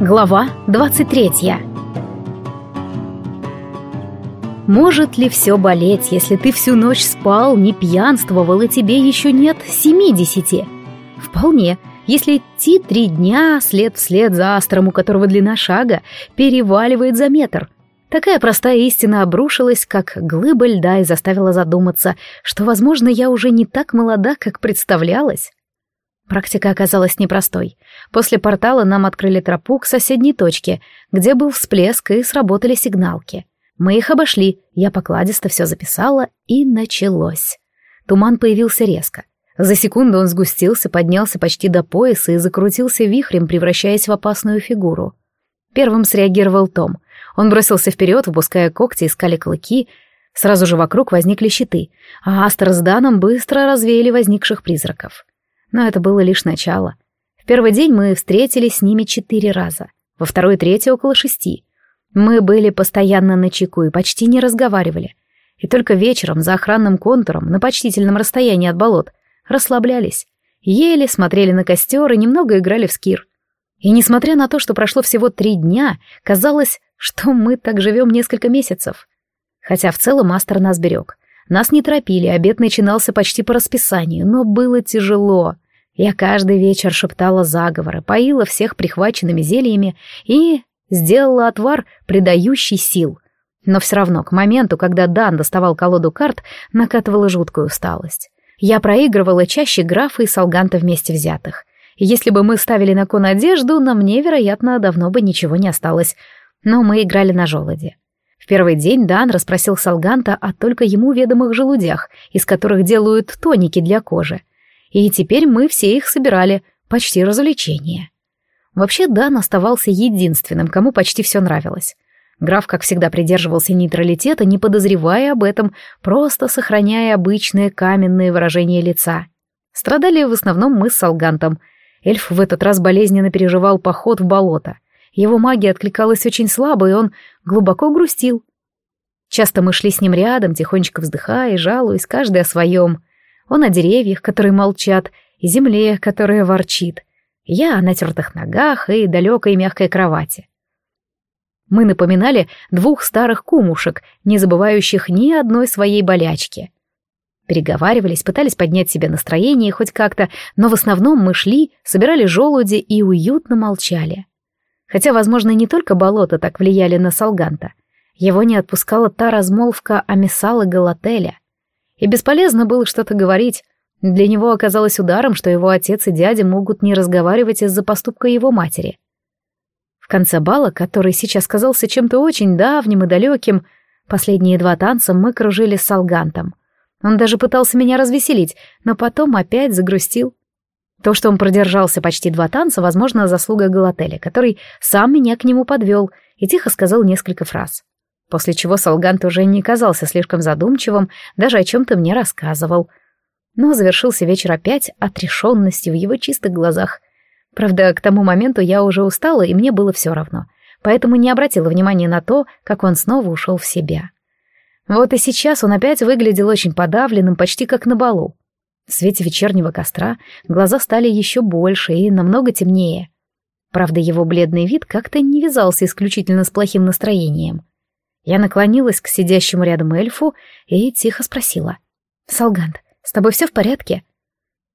Глава 23 Может ли все болеть, если ты всю ночь спал, не пьянствовал, и тебе еще нет семидесяти? Вполне, если идти три дня след вслед за астром, у которого длина шага переваливает за метр. Такая простая истина обрушилась, как глыба льда, и заставила задуматься, что, возможно, я уже не так молода, как представлялась. Практика оказалась непростой. После портала нам открыли тропу к соседней точке, где был всплеск и сработали сигналки. Мы их обошли, я покладисто все записала, и началось. Туман появился резко. За секунду он сгустился, поднялся почти до пояса и закрутился вихрем, превращаясь в опасную фигуру. Первым среагировал Том. Он бросился вперед, выпуская когти, искали клыки. Сразу же вокруг возникли щиты, а Астер с Даном быстро развеяли возникших призраков. Но это было лишь начало. Первый день мы встретились с ними четыре раза, во второй и третий около шести. Мы были постоянно на чеку и почти не разговаривали. И только вечером за охранным контуром, на почтительном расстоянии от болот, расслаблялись, ели, смотрели на костер и немного играли в скир. И несмотря на то, что прошло всего три дня, казалось, что мы так живем несколько месяцев. Хотя в целом Астер нас берег. Нас не торопили, обед начинался почти по расписанию, но было тяжело. Я каждый вечер шептала заговоры, поила всех прихваченными зельями и сделала отвар, придающий сил. Но все равно к моменту, когда Дан доставал колоду карт, накатывала жуткую усталость. Я проигрывала чаще графа и солганта вместе взятых. Если бы мы ставили на кон одежду, на мне, вероятно, давно бы ничего не осталось. Но мы играли на желуде первый день Дан расспросил Салганта о только ему ведомых желудях, из которых делают тоники для кожи. И теперь мы все их собирали, почти развлечение. Вообще Дан оставался единственным, кому почти все нравилось. Граф, как всегда, придерживался нейтралитета, не подозревая об этом, просто сохраняя обычное каменное выражение лица. Страдали в основном мы с Салгантом. Эльф в этот раз болезненно переживал поход в болото — его магия откликалась очень слабо, и он глубоко грустил. Часто мы шли с ним рядом, тихонечко вздыхая и жалуясь, каждый о своем. Он о деревьях, которые молчат, и земле, которая ворчит. Я о натертых ногах и далекой мягкой кровати. Мы напоминали двух старых кумушек, не забывающих ни одной своей болячки. Переговаривались, пытались поднять себе настроение хоть как-то, но в основном мы шли, собирали желуди и уютно молчали. Хотя, возможно, не только болота так влияли на Салганта. Его не отпускала та размолвка о Мессал и Галателя. И бесполезно было что-то говорить. Для него оказалось ударом, что его отец и дядя могут не разговаривать из-за поступка его матери. В конце бала, который сейчас казался чем-то очень давним и далеким, последние два танца мы кружили с Салгантом. Он даже пытался меня развеселить, но потом опять загрустил. То, что он продержался почти два танца, возможно, заслуга Галателя, который сам меня к нему подвел и тихо сказал несколько фраз. После чего Салгант уже не казался слишком задумчивым, даже о чем-то мне рассказывал. Но завершился вечер опять отрешенностью в его чистых глазах. Правда, к тому моменту я уже устала, и мне было все равно, поэтому не обратила внимания на то, как он снова ушел в себя. Вот и сейчас он опять выглядел очень подавленным, почти как на балу. В свете вечернего костра глаза стали еще больше и намного темнее. Правда, его бледный вид как-то не вязался исключительно с плохим настроением. Я наклонилась к сидящему рядом эльфу и тихо спросила. «Салгант, с тобой все в порядке?»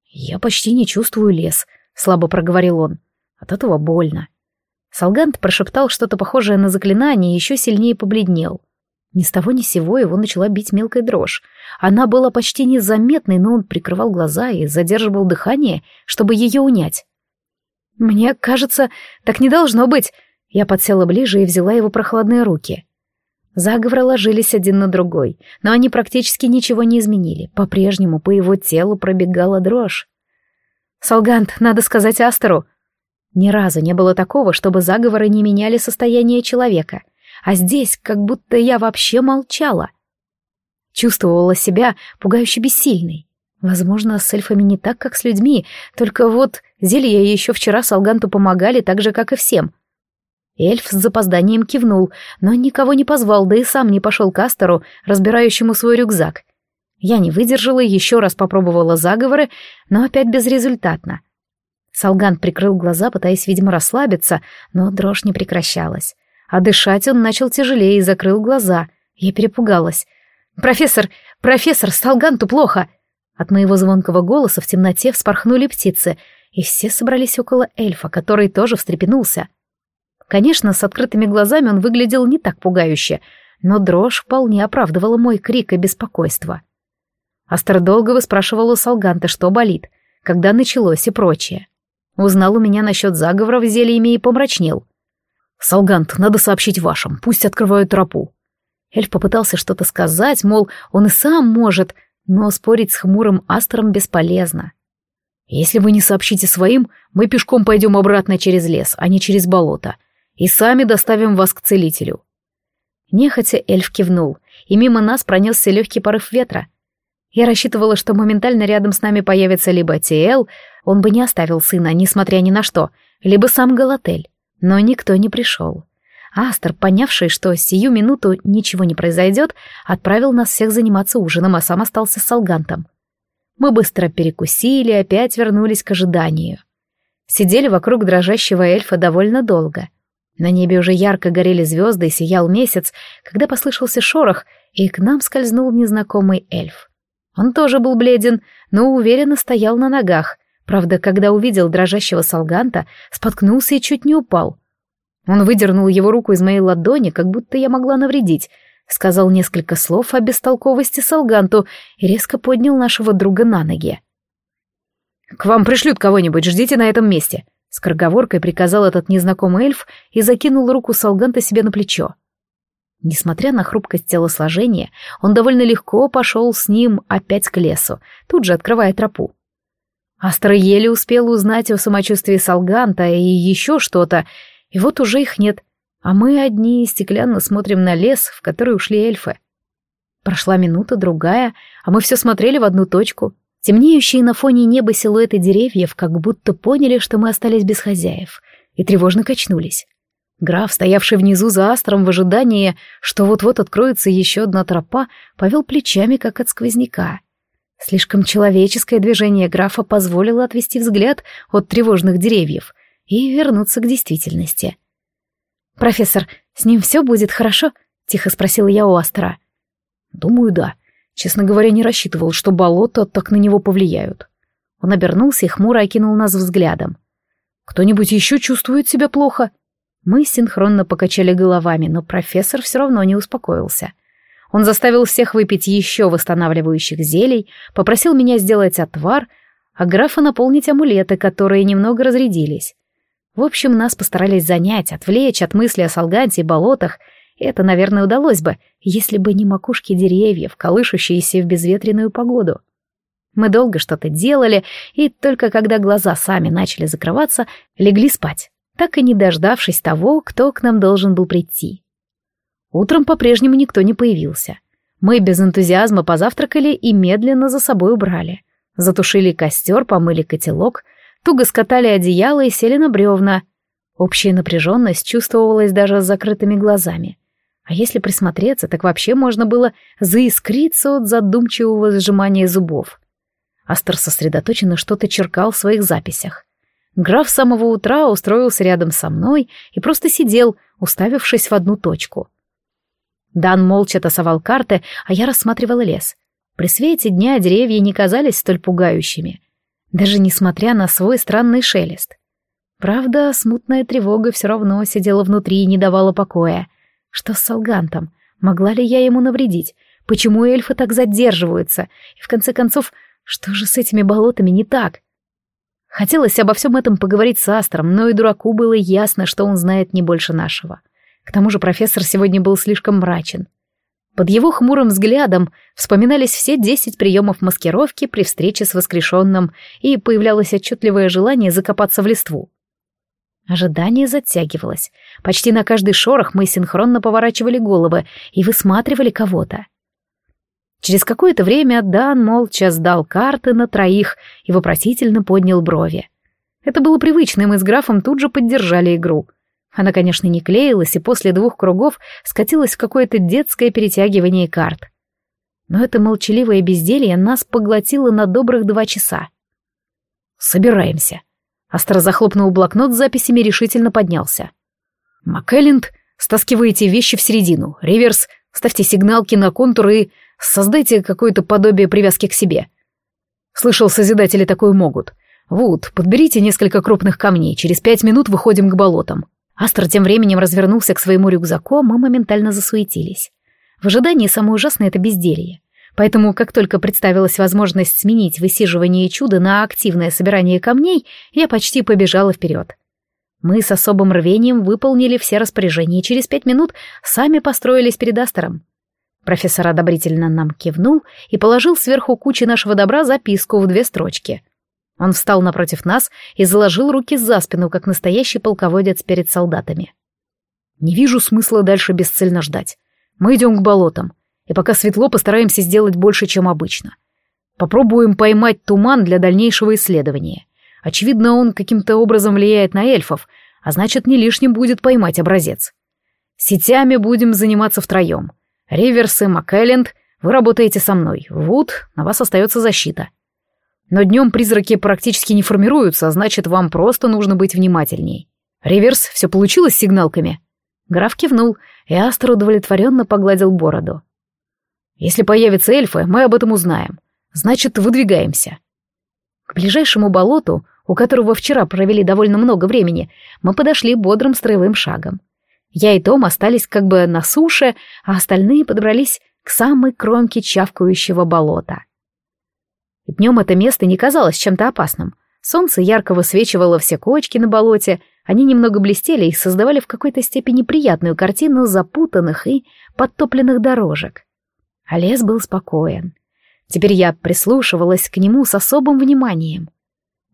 «Я почти не чувствую лес», — слабо проговорил он. От этого больно. Салгант прошептал что-то похожее на заклинание и еще сильнее побледнел. Ни с того ни сего его начала бить мелкая дрожь. Она была почти незаметной, но он прикрывал глаза и задерживал дыхание, чтобы ее унять. «Мне кажется, так не должно быть!» Я подсела ближе и взяла его прохладные руки. Заговоры ложились один на другой, но они практически ничего не изменили. По-прежнему по его телу пробегала дрожь. «Солгант, надо сказать Астеру!» Ни разу не было такого, чтобы заговоры не меняли состояние человека — а здесь как будто я вообще молчала. Чувствовала себя пугающе бессильной. Возможно, с эльфами не так, как с людьми, только вот зелья еще вчера Салганту помогали так же, как и всем. Эльф с запозданием кивнул, но никого не позвал, да и сам не пошел к Астеру, разбирающему свой рюкзак. Я не выдержала, еще раз попробовала заговоры, но опять безрезультатно. Салган прикрыл глаза, пытаясь, видимо, расслабиться, но дрожь не прекращалась. А дышать он начал тяжелее и закрыл глаза. Я перепугалась. «Профессор! Профессор! Салганту плохо!» От моего звонкого голоса в темноте вспорхнули птицы, и все собрались около эльфа, который тоже встрепенулся. Конечно, с открытыми глазами он выглядел не так пугающе, но дрожь вполне оправдывала мой крик и беспокойство. Астер долго выспрашивал у Салганта, что болит, когда началось и прочее. Узнал у меня насчет заговоров зельями и помрачнел. «Салгант, надо сообщить вашим, пусть открывают тропу». Эльф попытался что-то сказать, мол, он и сам может, но спорить с хмурым Астером бесполезно. «Если вы не сообщите своим, мы пешком пойдем обратно через лес, а не через болото, и сами доставим вас к целителю». Нехотя эльф кивнул, и мимо нас пронесся легкий порыв ветра. Я рассчитывала, что моментально рядом с нами появится либо Тиэл, он бы не оставил сына, несмотря ни на что, либо сам Галатель. Но никто не пришел. Астер, понявший, что сию минуту ничего не произойдет, отправил нас всех заниматься ужином, а сам остался с Алгантом. Мы быстро перекусили и опять вернулись к ожиданию. Сидели вокруг дрожащего эльфа довольно долго. На небе уже ярко горели звезды и сиял месяц, когда послышался шорох, и к нам скользнул незнакомый эльф. Он тоже был бледен, но уверенно стоял на ногах. Правда, когда увидел дрожащего солганта, споткнулся и чуть не упал. Он выдернул его руку из моей ладони, как будто я могла навредить, сказал несколько слов о бестолковости солганту и резко поднял нашего друга на ноги. «К вам пришлют кого-нибудь, ждите на этом месте», — скороговоркой приказал этот незнакомый эльф и закинул руку солганта себе на плечо. Несмотря на хрупкость телосложения, он довольно легко пошел с ним опять к лесу, тут же открывая тропу. Астер еле успел узнать о самочувствии Салганта и еще что-то, и вот уже их нет, а мы одни стеклянно смотрим на лес, в который ушли эльфы. Прошла минута, другая, а мы все смотрели в одну точку. Темнеющие на фоне неба силуэты деревьев как будто поняли, что мы остались без хозяев, и тревожно качнулись. Граф, стоявший внизу за астром в ожидании, что вот-вот откроется еще одна тропа, повел плечами, как от сквозняка. Слишком человеческое движение графа позволило отвести взгляд от тревожных деревьев и вернуться к действительности. «Профессор, с ним все будет хорошо?» — тихо спросила я у Астра. «Думаю, да. Честно говоря, не рассчитывал, что болото так на него повлияют». Он обернулся и хмуро окинул нас взглядом. «Кто-нибудь еще чувствует себя плохо?» Мы синхронно покачали головами, но профессор все равно не успокоился. Он заставил всех выпить еще восстанавливающих зелий, попросил меня сделать отвар, а графа наполнить амулеты, которые немного разрядились. В общем, нас постарались занять, отвлечь от мысли о Солганте и болотах, это, наверное, удалось бы, если бы не макушки деревьев, колышущиеся в безветренную погоду. Мы долго что-то делали, и только когда глаза сами начали закрываться, легли спать так и не дождавшись того, кто к нам должен был прийти. Утром по-прежнему никто не появился. Мы без энтузиазма позавтракали и медленно за собой убрали. Затушили костер, помыли котелок, туго скатали одеяло и сели на бревна. Общая напряженность чувствовалась даже с закрытыми глазами. А если присмотреться, так вообще можно было заискриться от задумчивого сжимания зубов. Астер сосредоточенно что-то черкал в своих записях. Граф с самого утра устроился рядом со мной и просто сидел, уставившись в одну точку. Дан молча тасовал карты, а я рассматривала лес. При свете дня деревья не казались столь пугающими, даже несмотря на свой странный шелест. Правда, смутная тревога все равно сидела внутри и не давала покоя. Что с Салгантом? Могла ли я ему навредить? Почему эльфы так задерживаются? И в конце концов, что же с этими болотами не так? Хотелось обо всем этом поговорить с Астром, но и дураку было ясно, что он знает не больше нашего. К тому же профессор сегодня был слишком мрачен. Под его хмурым взглядом вспоминались все десять приемов маскировки при встрече с воскрешенным, и появлялось отчетливое желание закопаться в листву. Ожидание затягивалось. Почти на каждый шорох мы синхронно поворачивали головы и высматривали кого-то. Через какое-то время Дан молча сдал карты на троих и вопросительно поднял брови. Это было привычно, и мы с графом тут же поддержали игру. Она, конечно, не клеилась, и после двух кругов скатилась в какое-то детское перетягивание карт. Но это молчаливое безделье нас поглотило на добрых два часа. «Собираемся». Астер захлопнул блокнот с записями и решительно поднялся. «МакЭлленд, стаскиваете вещи в середину. Риверс, ставьте сигналки на контур и создайте какое-то подобие привязки к себе. Слышал, созидатели такое могут. Вуд, подберите несколько крупных камней, через пять минут выходим к болотам». Астер тем временем развернулся к своему рюкзаку, мы моментально засуетились. В ожидании самое ужасное — это безделье. Поэтому, как только представилась возможность сменить высиживание чуда на активное собирание камней, я почти побежала вперед. Мы с особым рвением выполнили все распоряжения и через пять минут сами построились перед Астером. Профессор одобрительно нам кивнул и положил сверху кучи нашего добра записку в две строчки. Он встал напротив нас и заложил руки за спину, как настоящий полководец перед солдатами. «Не вижу смысла дальше бесцельно ждать. Мы идем к болотам и пока светло, постараемся сделать больше, чем обычно. Попробуем поймать туман для дальнейшего исследования. Очевидно, он каким-то образом влияет на эльфов, а значит, не лишним будет поймать образец. Сетями будем заниматься втроем. Риверс и МакЭлленд, вы работаете со мной. Вуд, на вас остается защита. Но днем призраки практически не формируются, а значит, вам просто нужно быть внимательней. Риверс, все получилось с сигналками?» Граф кивнул, и Астер удовлетворенно погладил бороду. Если появятся эльфы, мы об этом узнаем. Значит, выдвигаемся. К ближайшему болоту, у которого вчера провели довольно много времени, мы подошли бодрым строевым шагом. Я и Том остались как бы на суше, а остальные подобрались к самой кромке чавкающего болота. Днем это место не казалось чем-то опасным. Солнце ярко высвечивало все кочки на болоте, они немного блестели и создавали в какой-то степени приятную картину запутанных и подтопленных дорожек. А лес был спокоен. Теперь я прислушивалась к нему с особым вниманием.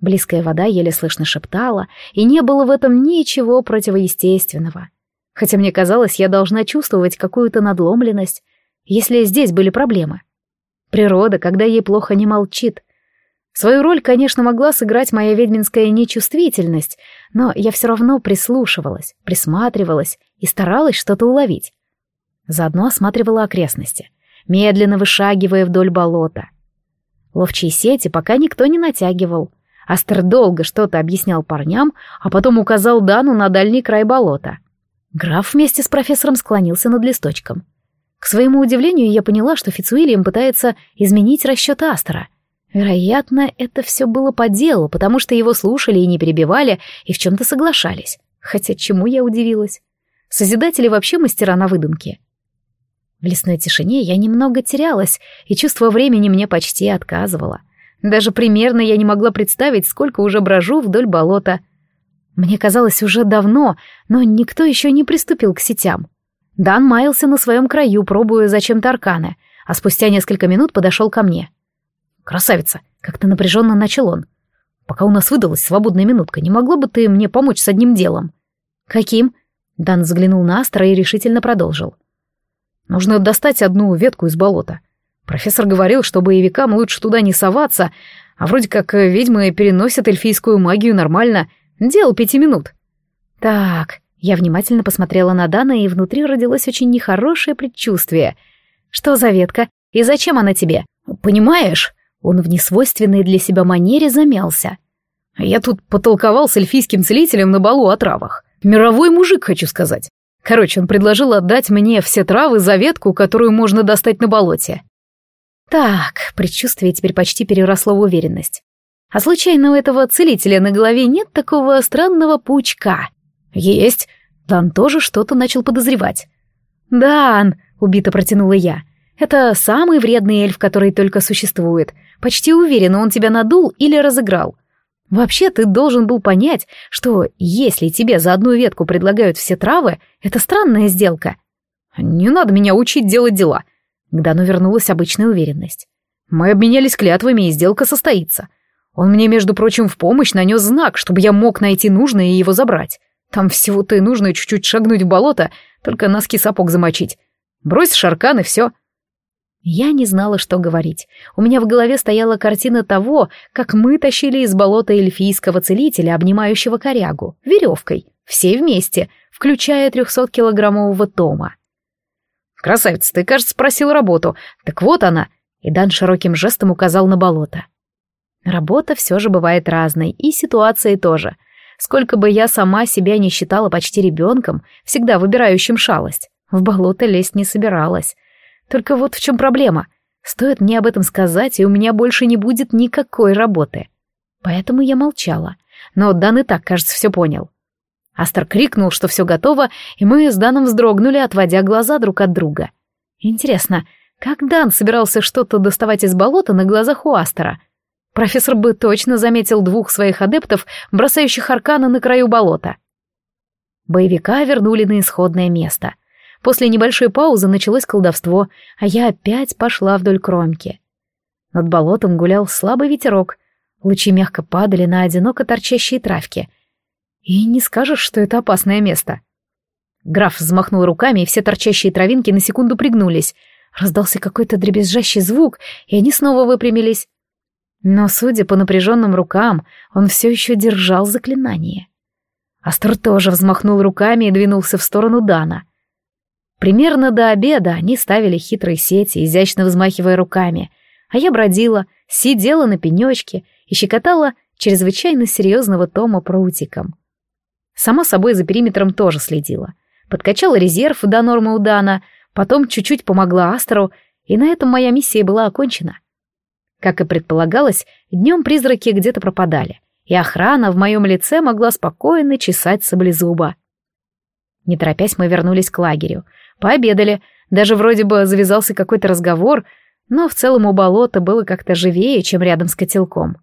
Близкая вода еле слышно шептала, и не было в этом ничего противоестественного. Хотя мне казалось, я должна чувствовать какую-то надломленность, если здесь были проблемы. Природа, когда ей плохо, не молчит. Свою роль, конечно, могла сыграть моя ведьминская нечувствительность, но я все равно прислушивалась, присматривалась и старалась что-то уловить. Заодно осматривала окрестности — медленно вышагивая вдоль болота. Ловчие сети пока никто не натягивал. Астер долго что-то объяснял парням, а потом указал Дану на дальний край болота. Граф вместе с профессором склонился над листочком. К своему удивлению, я поняла, что Фицуильям пытается изменить расчет Астера. Вероятно, это все было по делу, потому что его слушали и не перебивали, и в чем-то соглашались. Хотя чему я удивилась? Созидатели вообще мастера на выдумке. В лесной тишине я немного терялась, и чувство времени мне почти отказывало. Даже примерно я не могла представить, сколько уже брожу вдоль болота. Мне казалось уже давно, но никто еще не приступил к сетям. Дан маялся на своем краю, пробуя зачем-то арканы, а спустя несколько минут подошел ко мне. «Красавица!» — как-то напряженно начал он. «Пока у нас выдалась свободная минутка, не могла бы ты мне помочь с одним делом?» «Каким?» Дан взглянул на Астра и решительно продолжил. Нужно достать одну ветку из болота. Профессор говорил, что боевикам лучше туда не соваться, а вроде как э, ведьмы переносят эльфийскую магию нормально. Дело пяти минут. Так, я внимательно посмотрела на Дана, и внутри родилось очень нехорошее предчувствие. Что за ветка? И зачем она тебе? Понимаешь? Он в несвойственной для себя манере замялся. Я тут потолковал с эльфийским целителем на балу о травах. Мировой мужик, хочу сказать. Короче, он предложил отдать мне все травы за ветку, которую можно достать на болоте. Так, предчувствие теперь почти переросло в уверенность. А случайно у этого целителя на голове нет такого странного паучка? Есть. Дан тоже что-то начал подозревать. «Дан!» — убито протянула я. «Это самый вредный эльф, который только существует. Почти уверена, он тебя надул или разыграл. Вообще ты должен был понять, что если тебе за одну ветку предлагают все травы, это странная сделка. Не надо меня учить делать дела. К Дану вернулась обычная уверенность. Мы обменялись клятвами, и сделка состоится. Он мне, между прочим, в помощь нанес знак, чтобы я мог найти нужное и его забрать. Там всего-то и нужно чуть-чуть шагнуть в болото, только носки сапог замочить. Брось шаркан и все. Я не знала, что говорить. У меня в голове стояла картина того, как мы тащили из болота эльфийского целителя, обнимающего корягу, веревкой, все вместе, включая трехсоткилограммового Тома. «Красавица, ты, кажется, спросил работу. Так вот она!» И Дан широким жестом указал на болото. Работа все же бывает разной, и ситуации тоже. Сколько бы я сама себя не считала почти ребенком, всегда выбирающим шалость, в болото лезть не собиралась. Только вот в чем проблема. Стоит мне об этом сказать, и у меня больше не будет никакой работы. Поэтому я молчала. Но Дан и так, кажется, все понял. Астер крикнул, что все готово, и мы с Даном вздрогнули, отводя глаза друг от друга. Интересно, как Дан собирался что-то доставать из болота на глазах у Астера? Профессор бы точно заметил двух своих адептов, бросающих арканы на краю болота. Боевика вернули на исходное место. После небольшой паузы началось колдовство, а я опять пошла вдоль кромки. Над болотом гулял слабый ветерок, лучи мягко падали на одиноко торчащие травки. И не скажешь, что это опасное место. Граф взмахнул руками, и все торчащие травинки на секунду пригнулись. Раздался какой-то дребезжащий звук, и они снова выпрямились. Но, судя по напряженным рукам, он все еще держал заклинание. Астор тоже взмахнул руками и двинулся в сторону Дана. Примерно до обеда они ставили хитрые сети, изящно взмахивая руками, а я бродила, сидела на пенечке и щекотала чрезвычайно серьезного Тома прутиком. Само собой, за периметром тоже следила. Подкачала резерв до нормы у Дана, потом чуть-чуть помогла Астеру, и на этом моя миссия была окончена. Как и предполагалось, днем призраки где-то пропадали, и охрана в моем лице могла спокойно чесать саблезуба. Не торопясь, мы вернулись к лагерю. Пообедали, даже вроде бы завязался какой-то разговор, но в целом у болота было как-то живее, чем рядом с котелком.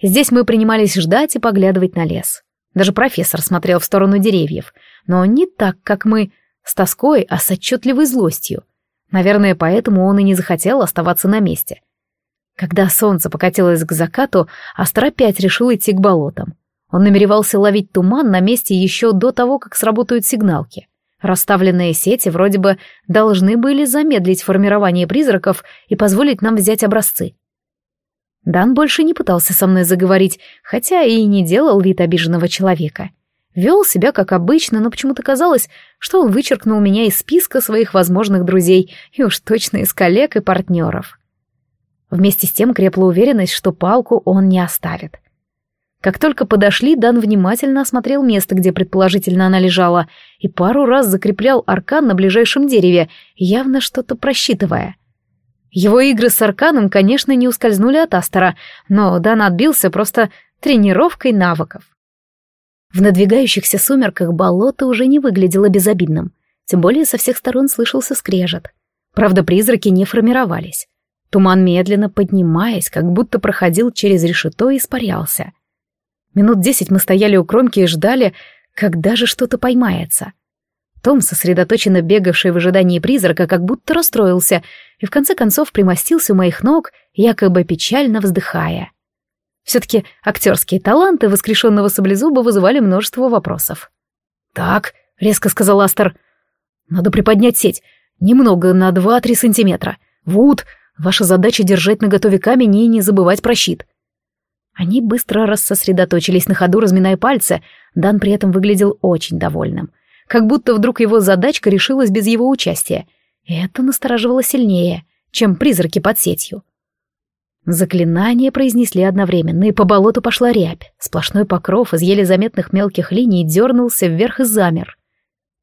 Здесь мы принимались ждать и поглядывать на лес. Даже профессор смотрел в сторону деревьев, но не так, как мы, с тоской, а с отчетливой злостью. Наверное, поэтому он и не захотел оставаться на месте. Когда солнце покатилось к закату, Астра опять решил идти к болотам. Он намеревался ловить туман на месте еще до того, как сработают сигналки. Расставленные сети вроде бы должны были замедлить формирование призраков и позволить нам взять образцы. Дан больше не пытался со мной заговорить, хотя и не делал вид обиженного человека. Вел себя как обычно, но почему-то казалось, что он вычеркнул меня из списка своих возможных друзей и уж точно из коллег и партнеров. Вместе с тем крепла уверенность, что палку он не оставит. Как только подошли, Дан внимательно осмотрел место, где предположительно она лежала, и пару раз закреплял аркан на ближайшем дереве, явно что-то просчитывая. Его игры с арканом, конечно, не ускользнули от Астера, но Дан отбился просто тренировкой навыков. В надвигающихся сумерках болото уже не выглядело безобидным, тем более со всех сторон слышался скрежет. Правда, призраки не формировались. Туман медленно поднимаясь, как будто проходил через решето и испарялся. Минут десять мы стояли у кромки и ждали, когда же что-то поймается. Том, сосредоточенно бегавший в ожидании призрака, как будто расстроился и в конце концов примостился у моих ног, якобы печально вздыхая. Все-таки актерские таланты воскрешенного саблезуба вызывали множество вопросов. «Так», — резко сказал Астер, — «надо приподнять сеть, немного, на два-три сантиметра. Вуд, Ваша задача держать наготове камень и не забывать про щит. Они быстро рассосредоточились на ходу, разминая пальцы. Дан при этом выглядел очень довольным. Как будто вдруг его задачка решилась без его участия. И это настораживало сильнее, чем призраки под сетью. Заклинания произнесли одновременно, и по болоту пошла рябь. Сплошной покров из еле заметных мелких линий дернулся вверх и замер.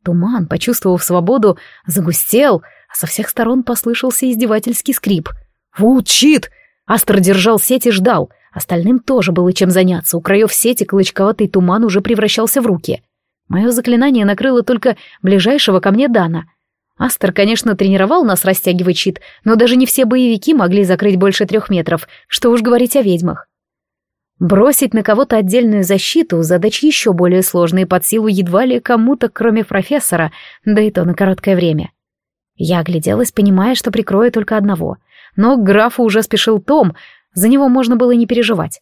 Туман, почувствовав свободу, загустел — а со всех сторон послышался издевательский скрип. «Вот щит!» Астр держал сеть и ждал. Остальным тоже было чем заняться. У краев сети клочковатый туман уже превращался в руки. Мое заклинание накрыло только ближайшего ко мне Дана. Астер, конечно, тренировал нас растягивать щит, но даже не все боевики могли закрыть больше трех метров, что уж говорить о ведьмах. Бросить на кого-то отдельную защиту — задача еще более сложная под силу едва ли кому-то, кроме профессора, да и то на короткое время. Я огляделась, понимая, что прикрою только одного. Но к графу уже спешил Том, за него можно было не переживать.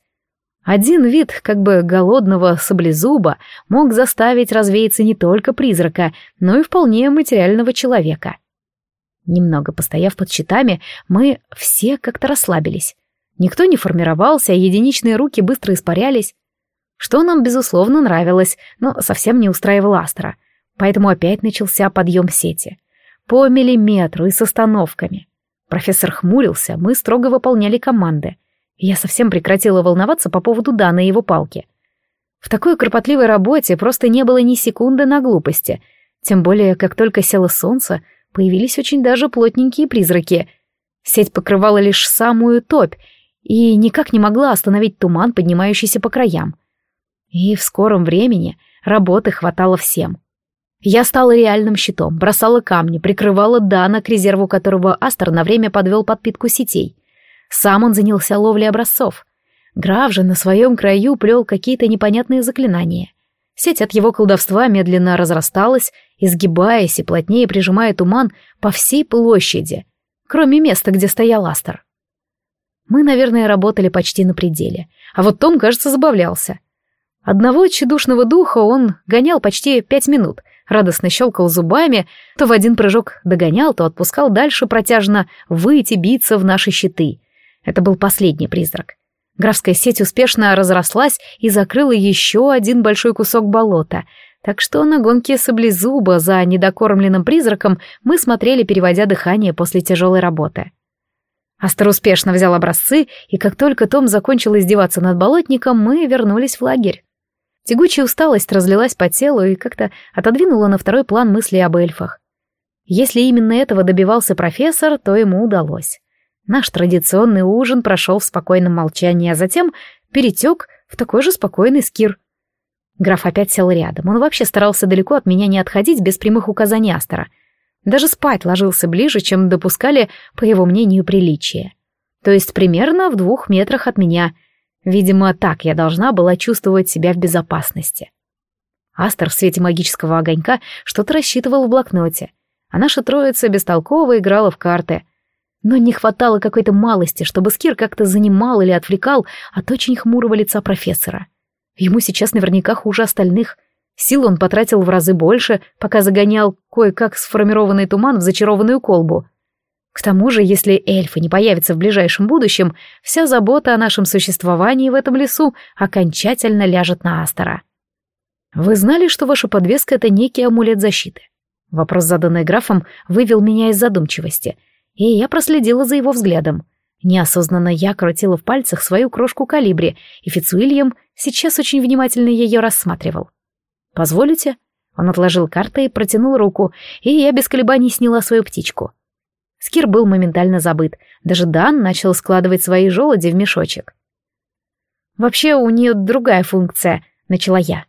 Один вид, как бы голодного саблезуба, мог заставить развеяться не только призрака, но и вполне материального человека. Немного постояв под щитами, мы все как-то расслабились. Никто не формировался, единичные руки быстро испарялись. Что нам, безусловно, нравилось, но совсем не устраивало Астра. Поэтому опять начался подъем сети по миллиметру и с остановками. Профессор хмурился, мы строго выполняли команды. Я совсем прекратила волноваться по поводу Дана и его палки. В такой кропотливой работе просто не было ни секунды на глупости, тем более, как только село солнце, появились очень даже плотненькие призраки. Сеть покрывала лишь самую топь и никак не могла остановить туман, поднимающийся по краям. И в скором времени работы хватало всем. Я стала реальным щитом, бросала камни, прикрывала Дана, к резерву которого Астер на время подвел подпитку сетей. Сам он занялся ловлей образцов. Граф же на своем краю плел какие-то непонятные заклинания. Сеть от его колдовства медленно разрасталась, изгибаясь и плотнее прижимая туман по всей площади, кроме места, где стоял Астер. Мы, наверное, работали почти на пределе, а вот Том, кажется, забавлялся. Одного тщедушного духа он гонял почти пять минут, радостно щелкал зубами, то в один прыжок догонял, то отпускал дальше протяжно выйти биться в наши щиты. Это был последний призрак. Графская сеть успешно разрослась и закрыла еще один большой кусок болота, так что на гонке саблезуба за недокормленным призраком мы смотрели, переводя дыхание после тяжелой работы. Астер успешно взял образцы, и как только Том закончил издеваться над болотником, мы вернулись в лагерь. Тягучая усталость разлилась по телу и как-то отодвинула на второй план мысли об эльфах. Если именно этого добивался профессор, то ему удалось. Наш традиционный ужин прошел в спокойном молчании, а затем перетек в такой же спокойный скир. Граф опять сел рядом. Он вообще старался далеко от меня не отходить без прямых указаний Астера. Даже спать ложился ближе, чем допускали, по его мнению, приличия. То есть примерно в двух метрах от меня — Видимо, так я должна была чувствовать себя в безопасности. Астер в свете магического огонька что-то рассчитывал в блокноте, а наша троица бестолково играла в карты. Но не хватало какой-то малости, чтобы Скир как-то занимал или отвлекал от очень хмурого лица профессора. Ему сейчас наверняка хуже остальных. Сил он потратил в разы больше, пока загонял кое-как сформированный туман в зачарованную колбу — к тому же, если эльфы не появятся в ближайшем будущем, вся забота о нашем существовании в этом лесу окончательно ляжет на Астера. Вы знали, что ваша подвеска — это некий амулет защиты? Вопрос, заданный графом, вывел меня из задумчивости, и я проследила за его взглядом. Неосознанно я крутила в пальцах свою крошку калибри, и Фицуильям сейчас очень внимательно ее рассматривал. «Позволите?» Он отложил карты и протянул руку, и я без колебаний сняла свою птичку. Скир был моментально забыт. Даже Дан начал складывать свои желуди в мешочек. «Вообще у нее другая функция», — начала я.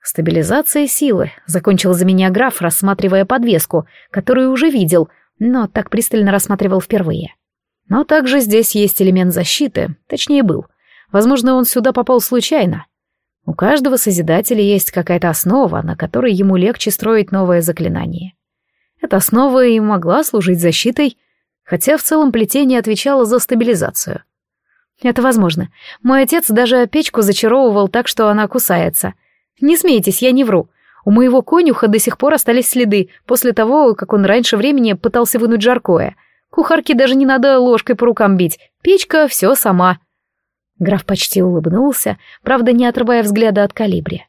«Стабилизация силы», — закончил за меня граф, рассматривая подвеску, которую уже видел, но так пристально рассматривал впервые. Но также здесь есть элемент защиты, точнее был. Возможно, он сюда попал случайно. У каждого Созидателя есть какая-то основа, на которой ему легче строить новое заклинание. Эта основа и могла служить защитой, хотя в целом плетение отвечало за стабилизацию. Это возможно. Мой отец даже печку зачаровывал так, что она кусается. Не смейтесь, я не вру. У моего конюха до сих пор остались следы после того, как он раньше времени пытался вынуть жаркое. Кухарке даже не надо ложкой по рукам бить. Печка все сама. Граф почти улыбнулся, правда, не отрывая взгляда от калибри.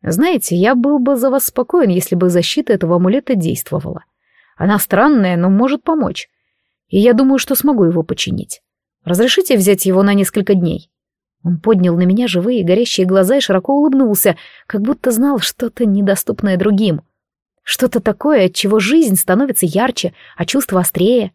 Знаете, я был бы за вас спокоен, если бы защита этого амулета действовала. Она странная, но может помочь. И я думаю, что смогу его починить. Разрешите взять его на несколько дней?» Он поднял на меня живые горящие глаза и широко улыбнулся, как будто знал что-то недоступное другим. Что-то такое, от чего жизнь становится ярче, а чувство острее.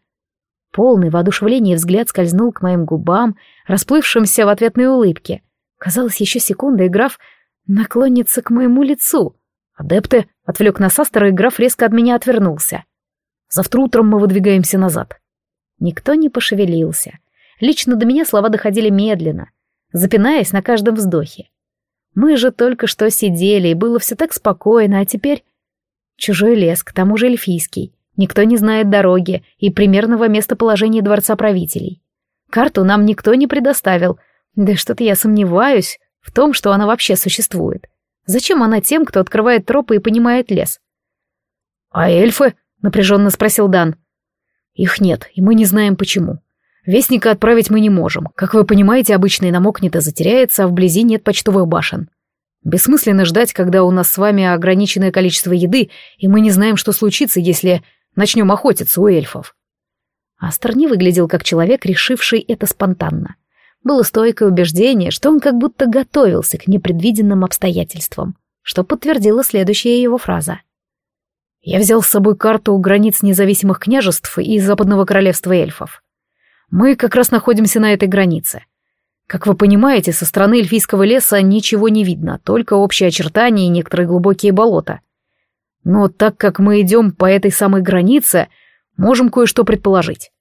Полный воодушевление взгляд скользнул к моим губам, расплывшимся в ответной улыбке. Казалось, еще секунда, и граф наклонится к моему лицу. «Адепты!» — отвлек нас Астер, и граф резко от меня отвернулся. «Завтра утром мы выдвигаемся назад». Никто не пошевелился. Лично до меня слова доходили медленно, запинаясь на каждом вздохе. Мы же только что сидели, и было все так спокойно, а теперь... Чужой лес, к тому же эльфийский. Никто не знает дороги и примерного местоположения дворца правителей. Карту нам никто не предоставил. Да что-то я сомневаюсь, в том, что она вообще существует. Зачем она тем, кто открывает тропы и понимает лес? «А эльфы?» — напряженно спросил Дан. «Их нет, и мы не знаем почему. Вестника отправить мы не можем. Как вы понимаете, обычный намокнет и затеряется, а вблизи нет почтовых башен. Бессмысленно ждать, когда у нас с вами ограниченное количество еды, и мы не знаем, что случится, если начнем охотиться у эльфов». Астер не выглядел как человек, решивший это спонтанно. было стойкое убеждение, что он как будто готовился к непредвиденным обстоятельствам, что подтвердила следующая его фраза. «Я взял с собой карту границ независимых княжеств и Западного королевства эльфов. Мы как раз находимся на этой границе. Как вы понимаете, со стороны эльфийского леса ничего не видно, только общие очертания и некоторые глубокие болота. Но так как мы идем по этой самой границе, можем кое-что предположить».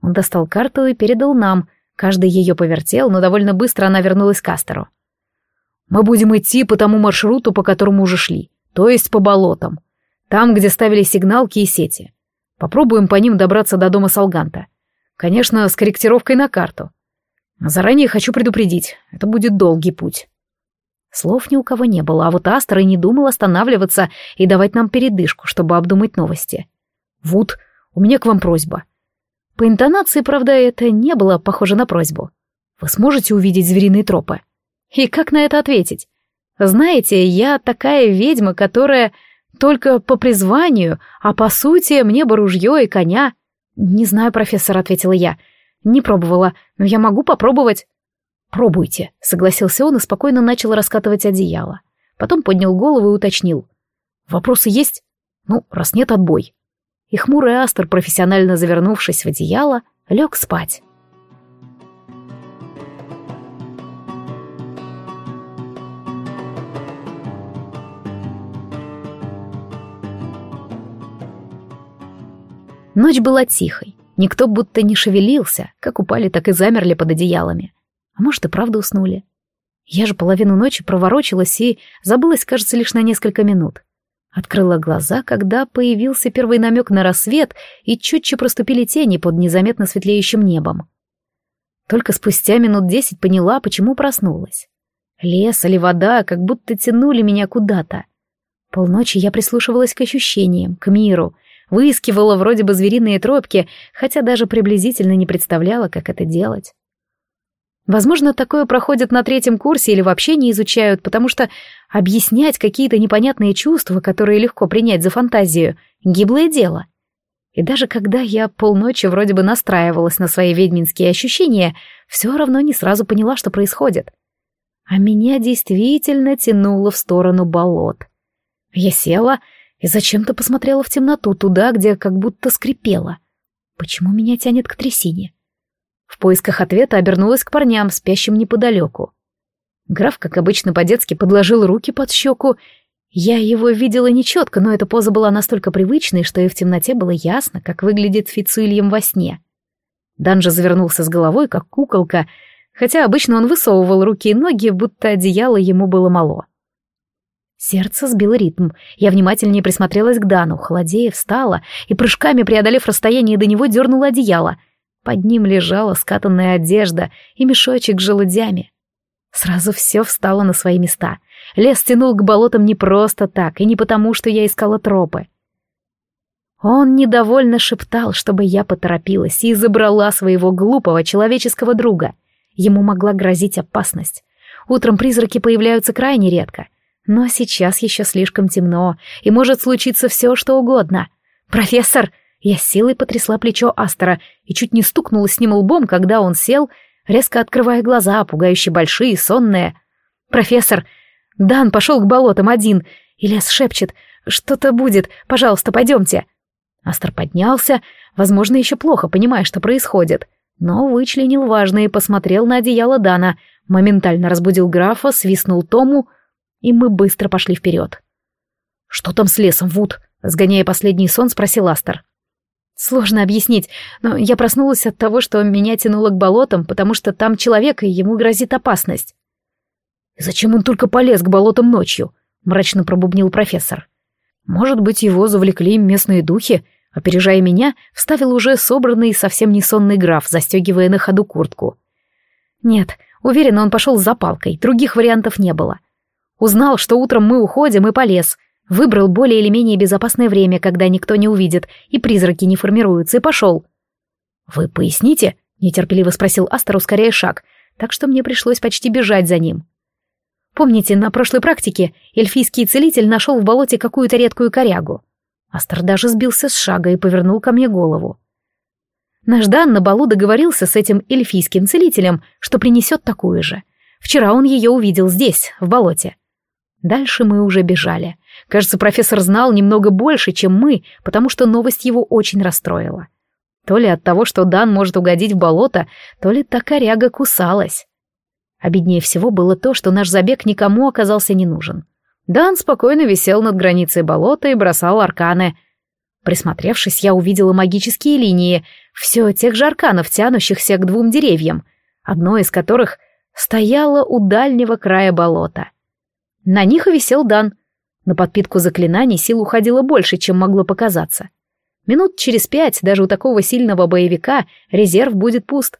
Он достал карту и передал нам — Каждый ее повертел, но довольно быстро она вернулась к Астеру. «Мы будем идти по тому маршруту, по которому уже шли, то есть по болотам, там, где ставили сигналки и сети. Попробуем по ним добраться до дома Салганта. Конечно, с корректировкой на карту. Заранее хочу предупредить, это будет долгий путь». Слов ни у кого не было, а вот Астер и не думал останавливаться и давать нам передышку, чтобы обдумать новости. «Вуд, у меня к вам просьба. По интонации, правда, это не было похоже на просьбу. Вы сможете увидеть звериные тропы? И как на это ответить? Знаете, я такая ведьма, которая только по призванию, а по сути мне бы ружье и коня. Не знаю, профессор, ответила я. Не пробовала, но я могу попробовать. Пробуйте, согласился он и спокойно начал раскатывать одеяло. Потом поднял голову и уточнил. Вопросы есть? Ну, раз нет, отбой и хмурый Астер, профессионально завернувшись в одеяло, лег спать. Ночь была тихой, никто будто не шевелился, как упали, так и замерли под одеялами. А может, и правда уснули. Я же половину ночи проворочилась и забылась, кажется, лишь на несколько минут. Открыла глаза, когда появился первый намек на рассвет, и четче проступили тени под незаметно светлеющим небом. Только спустя минут десять поняла, почему проснулась. Лес или вода как будто тянули меня куда-то. Полночи я прислушивалась к ощущениям, к миру, выискивала вроде бы звериные тропки, хотя даже приблизительно не представляла, как это делать. Возможно, такое проходит на третьем курсе или вообще не изучают, потому что объяснять какие-то непонятные чувства, которые легко принять за фантазию, гиблое дело. И даже когда я полночи вроде бы настраивалась на свои ведьминские ощущения, все равно не сразу поняла, что происходит. А меня действительно тянуло в сторону болот. Я села и зачем-то посмотрела в темноту, туда, где как будто скрипело. Почему меня тянет к трясине? В поисках ответа обернулась к парням, спящим неподалеку. Граф, как обычно по-детски, подложил руки под щеку. Я его видела нечетко, но эта поза была настолько привычной, что и в темноте было ясно, как выглядит Фицуильям во сне. Данжа завернулся с головой, как куколка, хотя обычно он высовывал руки и ноги, будто одеяло ему было мало. Сердце сбило ритм. Я внимательнее присмотрелась к Дану, холодея встала и, прыжками преодолев расстояние до него, дернула одеяло — под ним лежала скатанная одежда и мешочек с желудями. Сразу все встало на свои места. Лес тянул к болотам не просто так, и не потому, что я искала тропы. Он недовольно шептал, чтобы я поторопилась и забрала своего глупого человеческого друга. Ему могла грозить опасность. Утром призраки появляются крайне редко. Но сейчас еще слишком темно, и может случиться все, что угодно. «Профессор!» Я силой потрясла плечо Астера и чуть не стукнула с ним лбом, когда он сел, резко открывая глаза, пугающе большие, сонные. «Профессор! Дан пошел к болотам один!» И лес шепчет «Что-то будет, пожалуйста, пойдемте!» Астер поднялся, возможно, еще плохо понимая, что происходит, но вычленил важное и посмотрел на одеяло Дана, моментально разбудил графа, свистнул Тому, и мы быстро пошли вперед. «Что там с лесом, Вуд?» — сгоняя последний сон, спросил Астер. Сложно объяснить, но я проснулась от того, что меня тянуло к болотам, потому что там человек, и ему грозит опасность. «Зачем он только полез к болотам ночью?» — мрачно пробубнил профессор. «Может быть, его завлекли местные духи?» Опережая меня, вставил уже собранный совсем не сонный граф, застегивая на ходу куртку. «Нет, уверен, он пошел с запалкой, других вариантов не было. Узнал, что утром мы уходим, и полез. Выбрал более или менее безопасное время, когда никто не увидит, и призраки не формируются, и пошел. «Вы поясните?» — нетерпеливо спросил Астер, ускоряя шаг, так что мне пришлось почти бежать за ним. Помните, на прошлой практике эльфийский целитель нашел в болоте какую-то редкую корягу? Астер даже сбился с шага и повернул ко мне голову. Наш Дан на балу договорился с этим эльфийским целителем, что принесет такую же. Вчера он ее увидел здесь, в болоте. Дальше мы уже бежали. Кажется, профессор знал немного больше, чем мы, потому что новость его очень расстроила. То ли от того, что Дан может угодить в болото, то ли та коряга кусалась. Обиднее всего было то, что наш забег никому оказался не нужен. Дан спокойно висел над границей болота и бросал арканы. Присмотревшись, я увидела магические линии, все тех же арканов, тянущихся к двум деревьям, одно из которых стояло у дальнего края болота. На них и висел Дан. На подпитку заклинаний сил уходило больше, чем могло показаться. Минут через пять даже у такого сильного боевика резерв будет пуст.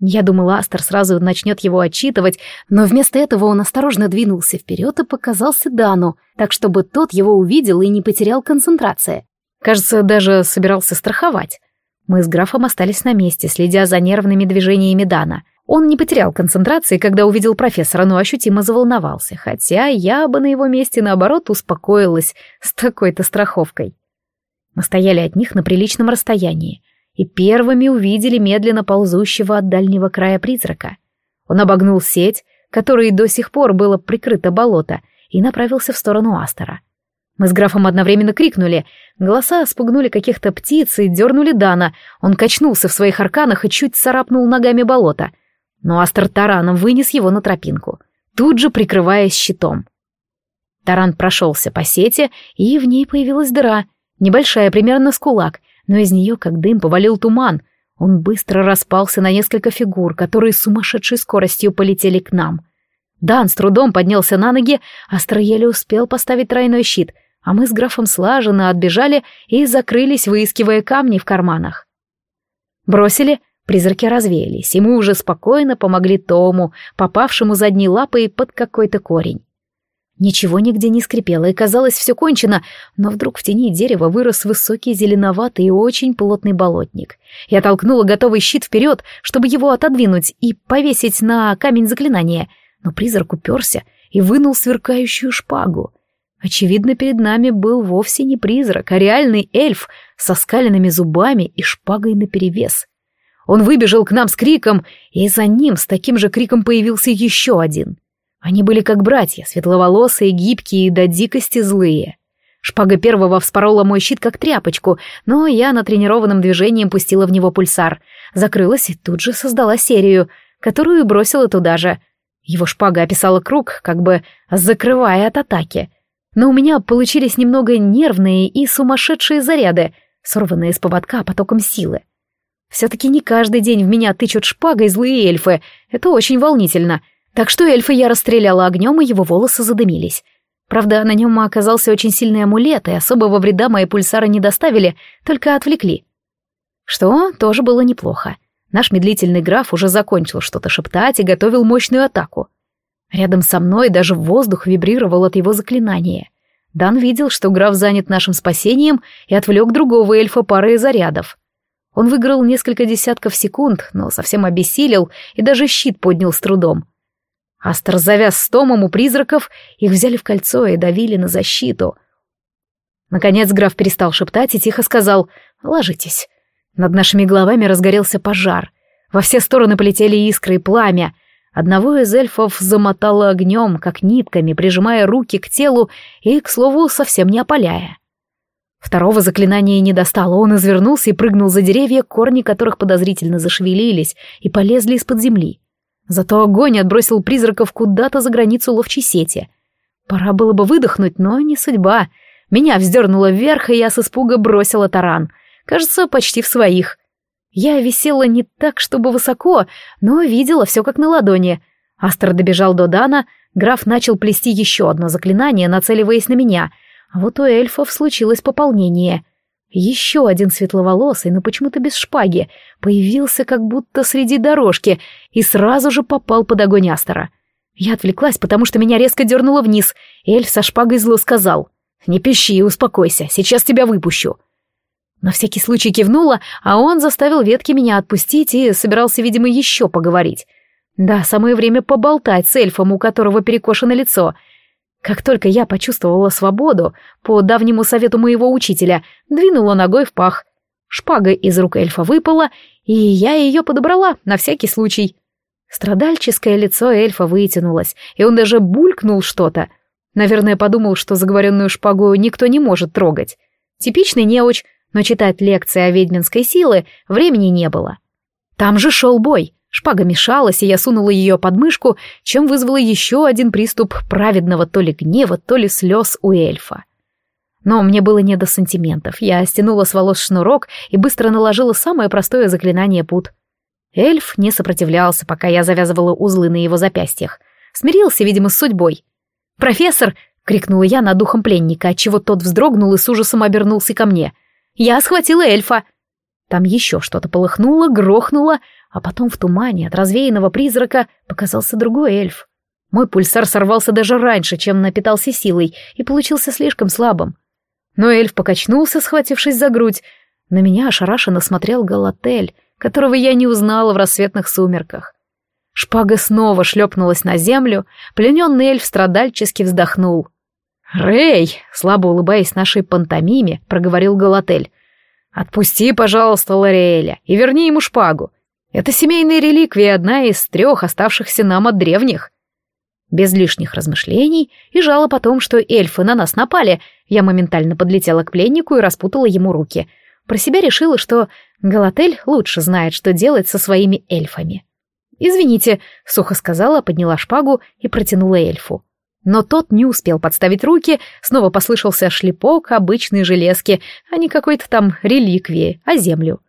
Я думала, Астер сразу начнет его отчитывать, но вместо этого он осторожно двинулся вперед и показался Дану, так чтобы тот его увидел и не потерял концентрации. Кажется, даже собирался страховать. Мы с графом остались на месте, следя за нервными движениями Дана. Он не потерял концентрации, когда увидел профессора, но ощутимо заволновался, хотя я бы на его месте, наоборот, успокоилась с такой-то страховкой. Мы стояли от них на приличном расстоянии и первыми увидели медленно ползущего от дальнего края призрака. Он обогнул сеть, которой до сих пор было прикрыто болото, и направился в сторону Астера. Мы с графом одновременно крикнули. Голоса спугнули каких-то птиц и дернули Дана. Он качнулся в своих арканах и чуть царапнул ногами болото. Но Астер тараном вынес его на тропинку, тут же прикрываясь щитом. Таран прошелся по сети, и в ней появилась дыра — Небольшая, примерно с кулак, но из нее как дым повалил туман. Он быстро распался на несколько фигур, которые с сумасшедшей скоростью полетели к нам. Дан с трудом поднялся на ноги, Астро еле успел поставить тройной щит, а мы с графом слаженно отбежали и закрылись, выискивая камни в карманах. Бросили, призраки развеялись, и мы уже спокойно помогли Тому, попавшему задней лапой под какой-то корень. Ничего нигде не скрипело, и казалось, все кончено, но вдруг в тени дерева вырос высокий зеленоватый и очень плотный болотник. Я толкнула готовый щит вперед, чтобы его отодвинуть и повесить на камень заклинания, но призрак уперся и вынул сверкающую шпагу. Очевидно, перед нами был вовсе не призрак, а реальный эльф со скаленными зубами и шпагой наперевес. Он выбежал к нам с криком, и за ним с таким же криком появился еще один — они были как братья, светловолосые, гибкие и до дикости злые. Шпага первого вспорола мой щит как тряпочку, но я натренированным движением пустила в него пульсар, закрылась и тут же создала серию, которую бросила туда же. Его шпага описала круг, как бы закрывая от атаки. Но у меня получились немного нервные и сумасшедшие заряды, сорванные с поводка потоком силы. Все-таки не каждый день в меня тычут шпагой злые эльфы, это очень волнительно — так что эльфа я расстреляла огнем, и его волосы задымились. Правда, на нем оказался очень сильный амулет, и особого вреда мои пульсары не доставили, только отвлекли. Что тоже было неплохо. Наш медлительный граф уже закончил что-то шептать и готовил мощную атаку. Рядом со мной даже воздух вибрировал от его заклинания. Дан видел, что граф занят нашим спасением и отвлек другого эльфа парой зарядов. Он выиграл несколько десятков секунд, но совсем обессилел и даже щит поднял с трудом. Астер завяз с Томом у призраков, их взяли в кольцо и давили на защиту. Наконец граф перестал шептать и тихо сказал «Ложитесь». Над нашими головами разгорелся пожар. Во все стороны полетели искры и пламя. Одного из эльфов замотало огнем, как нитками, прижимая руки к телу и, к слову, совсем не опаляя. Второго заклинания не достало, он извернулся и прыгнул за деревья, корни которых подозрительно зашевелились и полезли из-под земли. Зато огонь отбросил призраков куда-то за границу ловчей сети. Пора было бы выдохнуть, но не судьба. Меня вздернуло вверх, и я с испуга бросила таран. Кажется, почти в своих. Я висела не так, чтобы высоко, но видела все как на ладони. Астр добежал до Дана, граф начал плести еще одно заклинание, нацеливаясь на меня. А вот у эльфов случилось пополнение — еще один светловолосый, но почему-то без шпаги, появился как будто среди дорожки и сразу же попал под огонь Астера. Я отвлеклась, потому что меня резко дернуло вниз. Эльф со шпагой зло сказал. «Не пищи и успокойся, сейчас тебя выпущу». На всякий случай кивнула, а он заставил ветки меня отпустить и собирался, видимо, еще поговорить. Да, самое время поболтать с эльфом, у которого перекошено лицо — как только я почувствовала свободу, по давнему совету моего учителя, двинула ногой в пах. Шпага из рук эльфа выпала, и я ее подобрала на всякий случай. Страдальческое лицо эльфа вытянулось, и он даже булькнул что-то. Наверное, подумал, что заговоренную шпагу никто не может трогать. Типичный неуч, но читать лекции о ведьминской силе времени не было. Там же шел бой. Шпага мешалась, и я сунула ее под мышку, чем вызвала еще один приступ праведного то ли гнева, то ли слез у эльфа. Но мне было не до сантиментов. Я стянула с волос шнурок и быстро наложила самое простое заклинание пут. Эльф не сопротивлялся, пока я завязывала узлы на его запястьях. Смирился, видимо, с судьбой. «Профессор!» — крикнула я над духом пленника, отчего тот вздрогнул и с ужасом обернулся ко мне. «Я схватила эльфа!» Там еще что-то полыхнуло, грохнуло, а потом в тумане от развеянного призрака показался другой эльф. Мой пульсар сорвался даже раньше, чем напитался силой, и получился слишком слабым. Но эльф покачнулся, схватившись за грудь. На меня ошарашенно смотрел Галатель, которого я не узнала в рассветных сумерках. Шпага снова шлепнулась на землю, плененный эльф страдальчески вздохнул. «Рэй!» — слабо улыбаясь нашей пантомиме, проговорил Галатель. «Отпусти, пожалуйста, Лореэля и верни ему шпагу. Это семейная реликвия, одна из трех оставшихся нам от древних. Без лишних размышлений и жалоб о том, что эльфы на нас напали, я моментально подлетела к пленнику и распутала ему руки. Про себя решила, что Галатель лучше знает, что делать со своими эльфами. «Извините», — сухо сказала, подняла шпагу и протянула эльфу. Но тот не успел подставить руки, снова послышался шлепок обычной железки, а не какой-то там реликвии, а землю.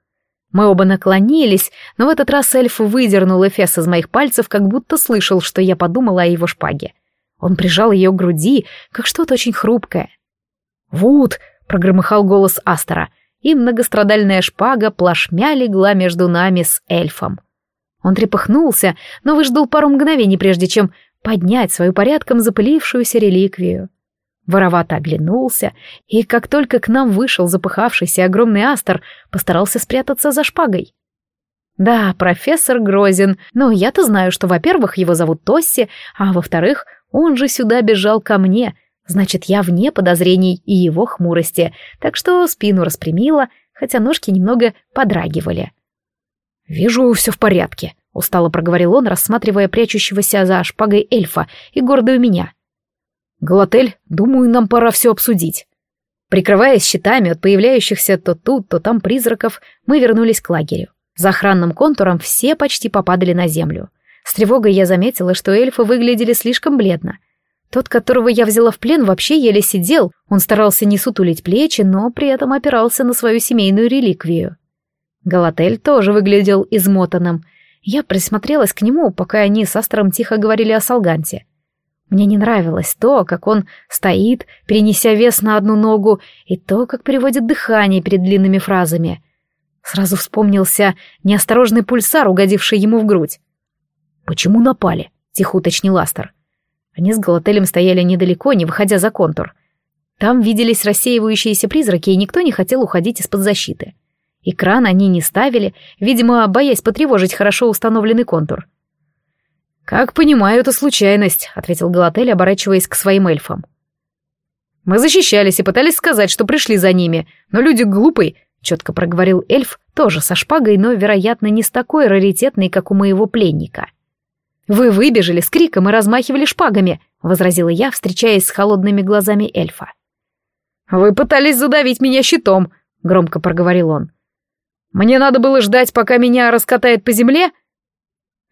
Мы оба наклонились, но в этот раз эльф выдернул эфес из моих пальцев, как будто слышал, что я подумала о его шпаге. Он прижал ее к груди, как что-то очень хрупкое. «Вуд!» — прогромыхал голос Астера, и многострадальная шпага плашмя легла между нами с эльфом. Он трепыхнулся, но выждал пару мгновений, прежде чем поднять свою порядком запылившуюся реликвию. Воровато оглянулся, и как только к нам вышел запыхавшийся огромный астер, постарался спрятаться за шпагой. Да, профессор грозен, но я-то знаю, что, во-первых, его зовут Тосси, а во-вторых, он же сюда бежал ко мне, значит, я вне подозрений и его хмурости, так что спину распрямила, хотя ножки немного подрагивали. «Вижу, все в порядке», — устало проговорил он, рассматривая прячущегося за шпагой эльфа и гордую меня. «Галатель, думаю, нам пора все обсудить». Прикрываясь щитами от появляющихся то тут, то там призраков, мы вернулись к лагерю. За охранным контуром все почти попадали на землю. С тревогой я заметила, что эльфы выглядели слишком бледно. Тот, которого я взяла в плен, вообще еле сидел, он старался не сутулить плечи, но при этом опирался на свою семейную реликвию. Галатель тоже выглядел измотанным. Я присмотрелась к нему, пока они с Астром тихо говорили о Салганте. Мне не нравилось то, как он стоит, перенеся вес на одну ногу, и то, как переводит дыхание перед длинными фразами. Сразу вспомнился неосторожный пульсар, угодивший ему в грудь. «Почему напали?» — тихо уточнил Астер. Они с Галателем стояли недалеко, не выходя за контур. Там виделись рассеивающиеся призраки, и никто не хотел уходить из-под защиты. Экран они не ставили, видимо, боясь потревожить хорошо установленный контур. «Как понимаю, это случайность», — ответил Галатель, оборачиваясь к своим эльфам. «Мы защищались и пытались сказать, что пришли за ними, но люди глупые», — четко проговорил эльф, тоже со шпагой, но, вероятно, не с такой раритетной, как у моего пленника. «Вы выбежали с криком и размахивали шпагами», — возразила я, встречаясь с холодными глазами эльфа. «Вы пытались задавить меня щитом», — громко проговорил он. «Мне надо было ждать, пока меня раскатает по земле?»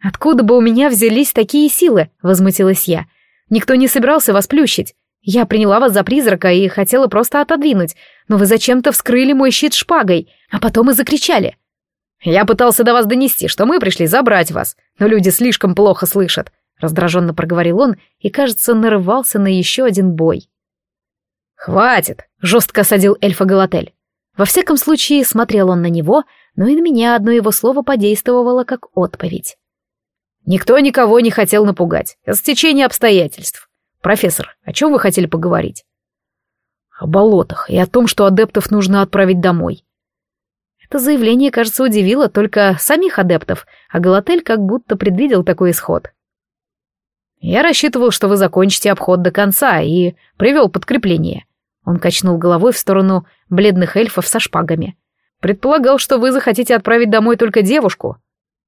«Откуда бы у меня взялись такие силы?» — возмутилась я. «Никто не собирался вас плющить. Я приняла вас за призрака и хотела просто отодвинуть, но вы зачем-то вскрыли мой щит шпагой, а потом и закричали». «Я пытался до вас донести, что мы пришли забрать вас, но люди слишком плохо слышат», — раздраженно проговорил он и, кажется, нарывался на еще один бой. «Хватит!» — жестко осадил эльфа Галатель. Во всяком случае, смотрел он на него, но и на меня одно его слово подействовало как отповедь. Никто никого не хотел напугать. Это стечение обстоятельств. Профессор, о чем вы хотели поговорить? О болотах и о том, что адептов нужно отправить домой. Это заявление, кажется, удивило только самих адептов, а Галатель как будто предвидел такой исход. Я рассчитывал, что вы закончите обход до конца и привел подкрепление. Он качнул головой в сторону бледных эльфов со шпагами. Предполагал, что вы захотите отправить домой только девушку.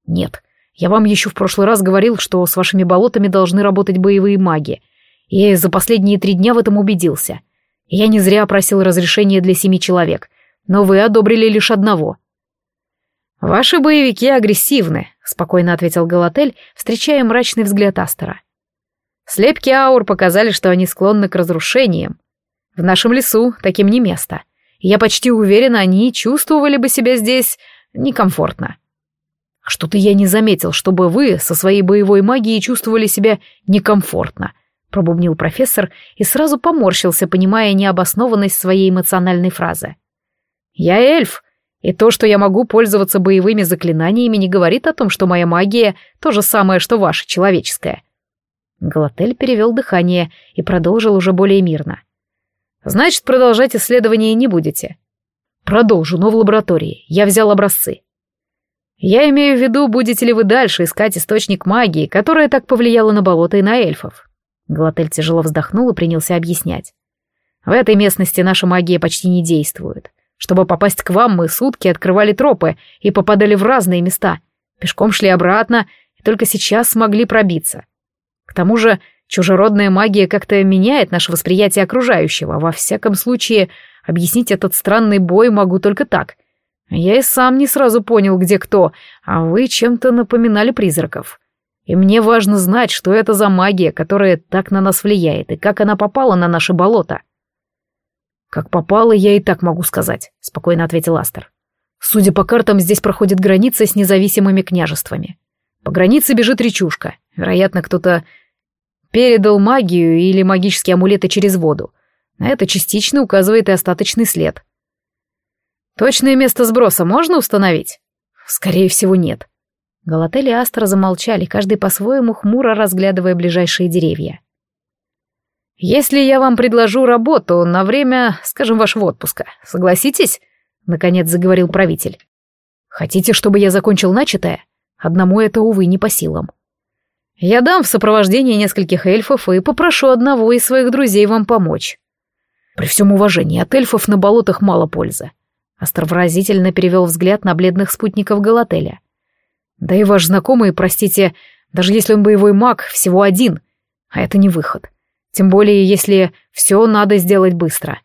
Нет, я вам еще в прошлый раз говорил, что с вашими болотами должны работать боевые маги. И за последние три дня в этом убедился. Я не зря просил разрешения для семи человек, но вы одобрили лишь одного. «Ваши боевики агрессивны», — спокойно ответил Галатель, встречая мрачный взгляд Астера. «Слепки аур показали, что они склонны к разрушениям. В нашем лесу таким не место. Я почти уверена, они чувствовали бы себя здесь некомфортно. Что-то я не заметил, чтобы вы со своей боевой магией чувствовали себя некомфортно, пробубнил профессор и сразу поморщился, понимая необоснованность своей эмоциональной фразы. Я эльф, и то, что я могу пользоваться боевыми заклинаниями, не говорит о том, что моя магия то же самое, что ваша человеческая. Галатель перевел дыхание и продолжил уже более мирно. Значит, продолжать исследование не будете. Продолжу, но в лаборатории. Я взял образцы. Я имею в виду, будете ли вы дальше искать источник магии, которая так повлияла на болото и на эльфов. Галатель тяжело вздохнул и принялся объяснять. В этой местности наша магия почти не действует. Чтобы попасть к вам, мы сутки открывали тропы и попадали в разные места. Пешком шли обратно и только сейчас смогли пробиться. К тому же Чужеродная магия как-то меняет наше восприятие окружающего. Во всяком случае, объяснить этот странный бой могу только так. Я и сам не сразу понял, где кто, а вы чем-то напоминали призраков. И мне важно знать, что это за магия, которая так на нас влияет, и как она попала на наше болото. «Как попала, я и так могу сказать», — спокойно ответил Астер. «Судя по картам, здесь проходит граница с независимыми княжествами. По границе бежит речушка. Вероятно, кто-то Передал магию или магические амулеты через воду. На это частично указывает и остаточный след. Точное место сброса можно установить? Скорее всего, нет. Галатель и Астра замолчали, каждый по-своему хмуро разглядывая ближайшие деревья. «Если я вам предложу работу на время, скажем, вашего отпуска, согласитесь?» — наконец заговорил правитель. «Хотите, чтобы я закончил начатое? Одному это, увы, не по силам. Я дам в сопровождении нескольких эльфов и попрошу одного из своих друзей вам помочь. При всем уважении, от эльфов на болотах мало пользы. Астр выразительно перевел взгляд на бледных спутников Галателя. Да и ваш знакомый, простите, даже если он боевой маг, всего один. А это не выход. Тем более, если все надо сделать быстро.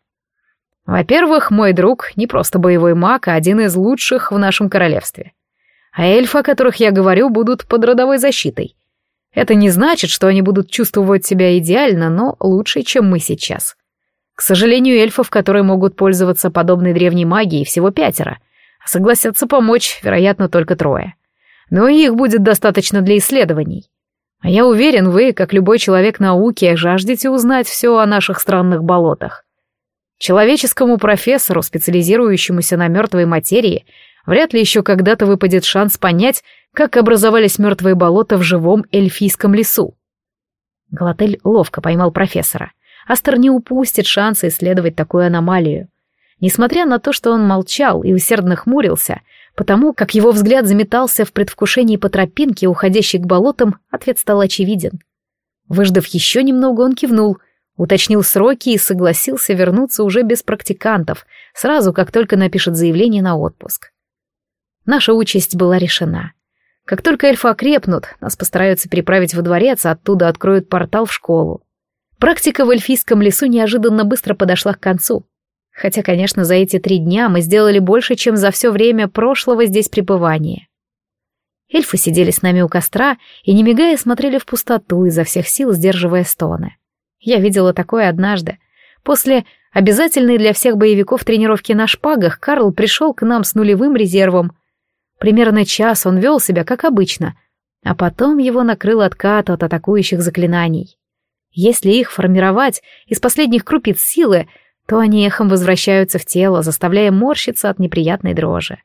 Во-первых, мой друг не просто боевой маг, а один из лучших в нашем королевстве. А эльфы, о которых я говорю, будут под родовой защитой. Это не значит, что они будут чувствовать себя идеально, но лучше, чем мы сейчас. К сожалению, эльфов, которые могут пользоваться подобной древней магией, всего пятеро, а согласятся помочь, вероятно, только трое. Но их будет достаточно для исследований. А я уверен, вы, как любой человек науки, жаждете узнать все о наших странных болотах. Человеческому профессору, специализирующемуся на мертвой материи, вряд ли еще когда-то выпадет шанс понять, как образовались мертвые болота в живом эльфийском лесу. Галатель ловко поймал профессора. Астер не упустит шанса исследовать такую аномалию. Несмотря на то, что он молчал и усердно хмурился, потому как его взгляд заметался в предвкушении по тропинке, уходящей к болотам, ответ стал очевиден. Выждав еще немного, он кивнул, уточнил сроки и согласился вернуться уже без практикантов, сразу как только напишет заявление на отпуск. Наша участь была решена. Как только эльфы окрепнут, нас постараются переправить во дворец, а оттуда откроют портал в школу. Практика в эльфийском лесу неожиданно быстро подошла к концу. Хотя, конечно, за эти три дня мы сделали больше, чем за все время прошлого здесь пребывания. Эльфы сидели с нами у костра и, не мигая, смотрели в пустоту, изо всех сил сдерживая стоны. Я видела такое однажды. После обязательной для всех боевиков тренировки на шпагах Карл пришел к нам с нулевым резервом — Примерно час он вел себя как обычно, а потом его накрыл откат от атакующих заклинаний. Если их формировать из последних крупиц силы, то они эхом возвращаются в тело, заставляя морщиться от неприятной дрожи.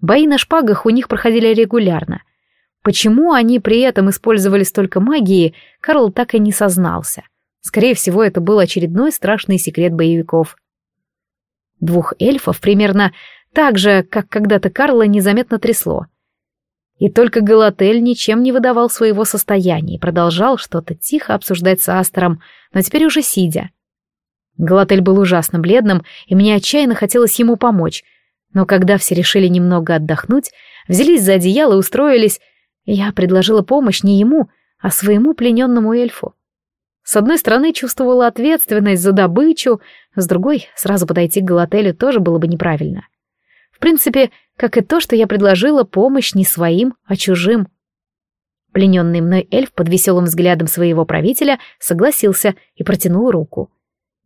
Бои на шпагах у них проходили регулярно. Почему они при этом использовали столько магии, Карл так и не сознался. Скорее всего, это был очередной страшный секрет боевиков. Двух эльфов примерно так же, как когда-то Карла незаметно трясло. И только Галатель ничем не выдавал своего состояния и продолжал что-то тихо обсуждать с Астером, но теперь уже сидя. Галатель был ужасно бледным, и мне отчаянно хотелось ему помочь, Но когда все решили немного отдохнуть, взялись за одеяло и устроились, я предложила помощь не ему, а своему плененному эльфу. С одной стороны, чувствовала ответственность за добычу, с другой, сразу подойти к Галателю тоже было бы неправильно. В принципе, как и то, что я предложила помощь не своим, а чужим. Плененный мной эльф под веселым взглядом своего правителя согласился и протянул руку.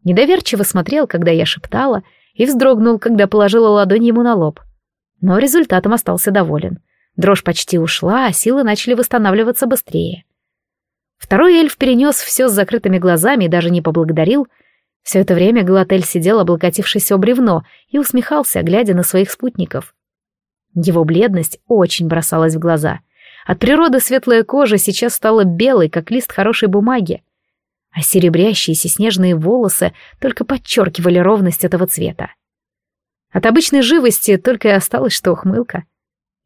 Недоверчиво смотрел, когда я шептала, и вздрогнул, когда положила ладонь ему на лоб. Но результатом остался доволен. Дрожь почти ушла, а силы начали восстанавливаться быстрее. Второй эльф перенес все с закрытыми глазами и даже не поблагодарил. Все это время Галатель сидел, облокотившись об бревно, и усмехался, глядя на своих спутников. Его бледность очень бросалась в глаза. От природы светлая кожа сейчас стала белой, как лист хорошей бумаги, а серебрящиеся снежные волосы только подчеркивали ровность этого цвета. От обычной живости только и осталось, что ухмылка.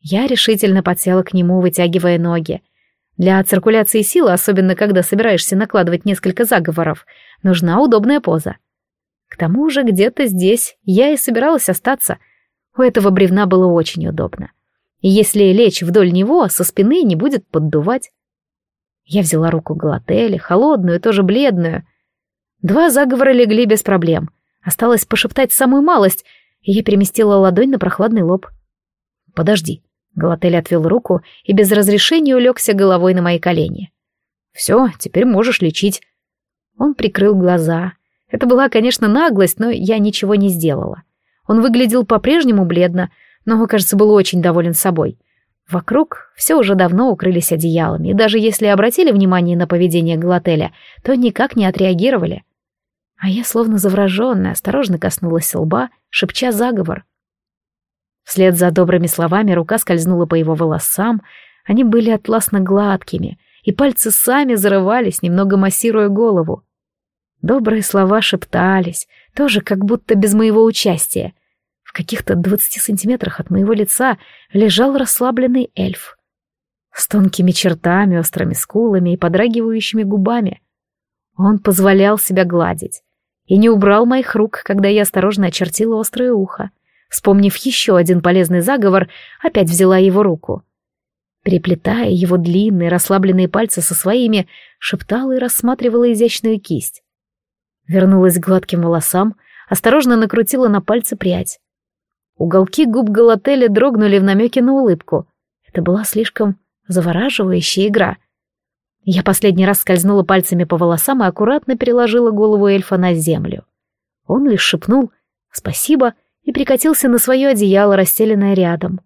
Я решительно подсела к нему, вытягивая ноги. Для циркуляции силы, особенно когда собираешься накладывать несколько заговоров, нужна удобная поза. К тому же где-то здесь я и собиралась остаться. У этого бревна было очень удобно. И если лечь вдоль него, со спины не будет поддувать. Я взяла руку Галатели, холодную, тоже бледную. Два заговора легли без проблем. Осталось пошептать самую малость, и я переместила ладонь на прохладный лоб. «Подожди». Галатель отвел руку и без разрешения улегся головой на мои колени. «Все, теперь можешь лечить». Он прикрыл глаза. Это была, конечно, наглость, но я ничего не сделала. Он выглядел по-прежнему бледно, но, кажется, был очень доволен собой. Вокруг все уже давно укрылись одеялами, и даже если обратили внимание на поведение Галателя, то никак не отреагировали. А я, словно завраженная, осторожно коснулась лба, шепча заговор. Вслед за добрыми словами рука скользнула по его волосам, они были атласно гладкими, и пальцы сами зарывались, немного массируя голову. Добрые слова шептались, тоже как будто без моего участия, в каких-то двадцати сантиметрах от моего лица лежал расслабленный эльф. С тонкими чертами, острыми скулами и подрагивающими губами. Он позволял себя гладить. И не убрал моих рук, когда я осторожно очертила острое ухо. Вспомнив еще один полезный заговор, опять взяла его руку. Переплетая его длинные расслабленные пальцы со своими, шептала и рассматривала изящную кисть. Вернулась к гладким волосам, осторожно накрутила на пальцы прядь. Уголки губ Галателя дрогнули в намеке на улыбку. Это была слишком завораживающая игра. Я последний раз скользнула пальцами по волосам и аккуратно переложила голову эльфа на землю. Он лишь шепнул «спасибо» и прикатился на свое одеяло, расстеленное рядом.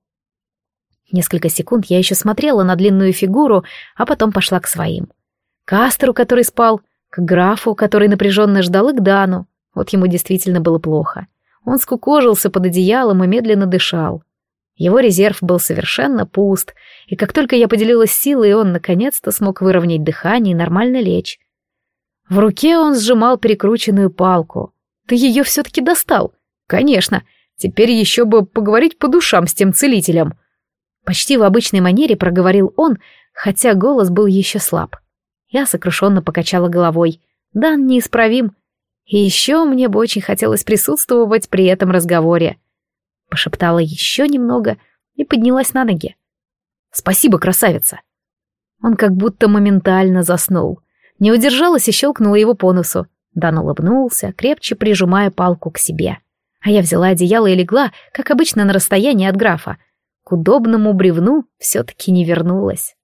Несколько секунд я еще смотрела на длинную фигуру, а потом пошла к своим. К Астеру, который спал, к графу, который напряженно ждал, и к Дану. Вот ему действительно было плохо. Он скукожился под одеялом и медленно дышал. Его резерв был совершенно пуст, и как только я поделилась силой, он наконец-то смог выровнять дыхание и нормально лечь. В руке он сжимал перекрученную палку. «Ты ее все-таки достал?» «Конечно. Теперь еще бы поговорить по душам с тем целителем». Почти в обычной манере проговорил он, хотя голос был еще слаб. Я сокрушенно покачала головой. «Дан неисправим. И еще мне бы очень хотелось присутствовать при этом разговоре. Пошептала еще немного и поднялась на ноги. «Спасибо, красавица!» Он как будто моментально заснул. Не удержалась и щелкнула его по носу. Дан улыбнулся, крепче прижимая палку к себе. А я взяла одеяло и легла, как обычно, на расстоянии от графа. К удобному бревну все-таки не вернулась.